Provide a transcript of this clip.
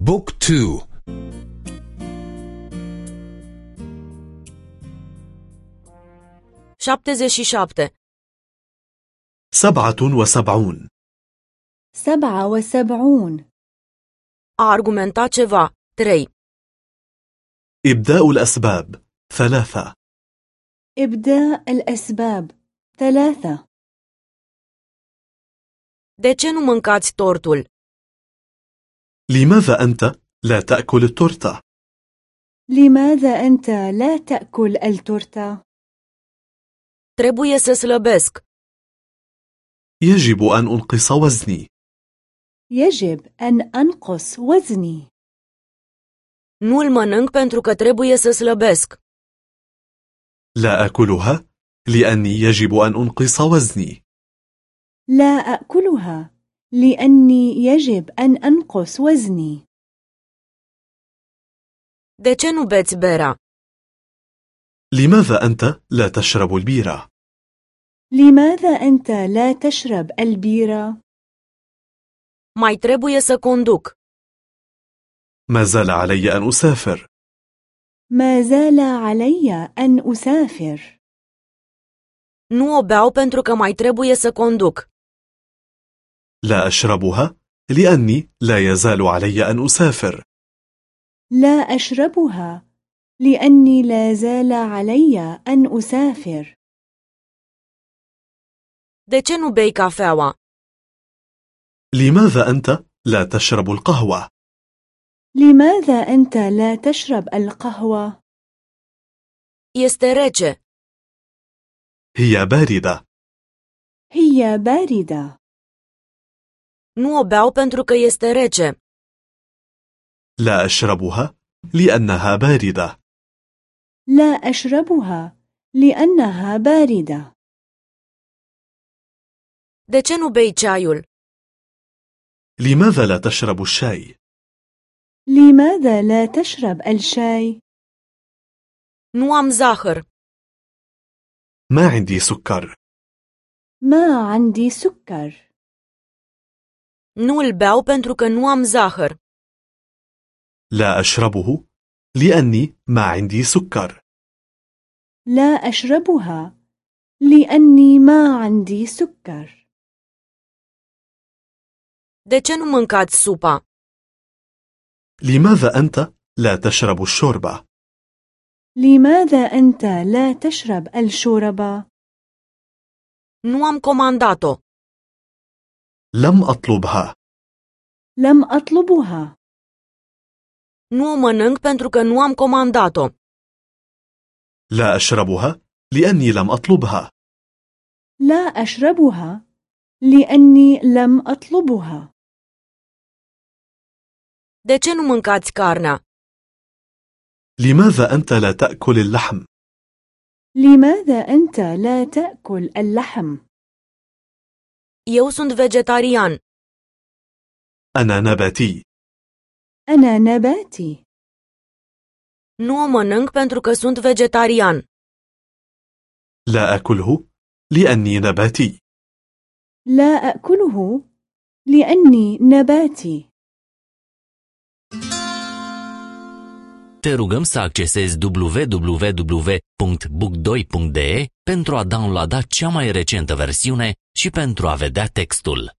بوك تو și șapte سبعة وسبعون سبعة وسبعون a argumenta ceva. 3. إبداء الأسباب ثلاثة إبداء الأسباب ثلاثة De ce nu mâncați tortul? لماذا أنت لا تأكل التورتة؟ لماذا أنت لا تأكل التورتة؟ Trebuie să slăbesc. يجب أن أنقص وزني يجب أن أنقص وزني Nu îl mănânc pentru că trebuie să slăbesc. لا أكلها لأني يجب أن أنقص وزني لا أكلها لأني يجب أن أنقص وزني De ce nu beți berea? لماذا أنت لا تشرب البيرة؟ لماذا أنت لا تشرب البيرة؟ Mai trebuie să conduc. ما زال علي أن أسافر ما زال علي أن أسافر Nu o beau pentru că mai trebuie să conduc. لا أشربها لأني لا يزال علي أن أسافر لا أشربها لأني لا زال علي أن أسافر De ce nu bei cafeaua? لماذا أنت لا تشرب القهوة؟ لماذا أنت لا تشرب القهوة؟ Este rece. هي باردة هي باردة Nu o beau pentru că este rece. لا أشربها لأنها باردة لا أشربها لأنها باردة De ce nu bei ceaiul? لماذا لا تشرب الشاي؟ لماذا لا تشرب الشاي؟ Nu am zahăr. ما عندي سكر ما عندي سكر Nu îl beau pentru că nu am zahăr. لا أشربه لأني ما عندي سكر لا أشربها لأني ما عندي سكر De ce nu mâncați supa? لماذا أنت لا تشرب الشوربة؟ لماذا أنت لا تشرب الشوربة؟ Nu am comandat-o. لم أطلبها لم أطلبها Nu o mănânc pentru că nu am comandat-o. لا أشربها لأني لم أطلبها لا أشربها لأني لم أطلبها De ce nu mâncați carnea? لماذا أنت لا تأكل اللحم؟ لماذا أنت لا تأكل اللحم؟ Eu sunt vegetarian. أنا نباتي أنا نباتي Nu o mănânc pentru că sunt vegetarian. لا أكله لأني نباتي لا أكله لأني نباتي Te rugăm să accesezi www.book2.de pentru a downloada cea mai recentă versiune și pentru a vedea textul.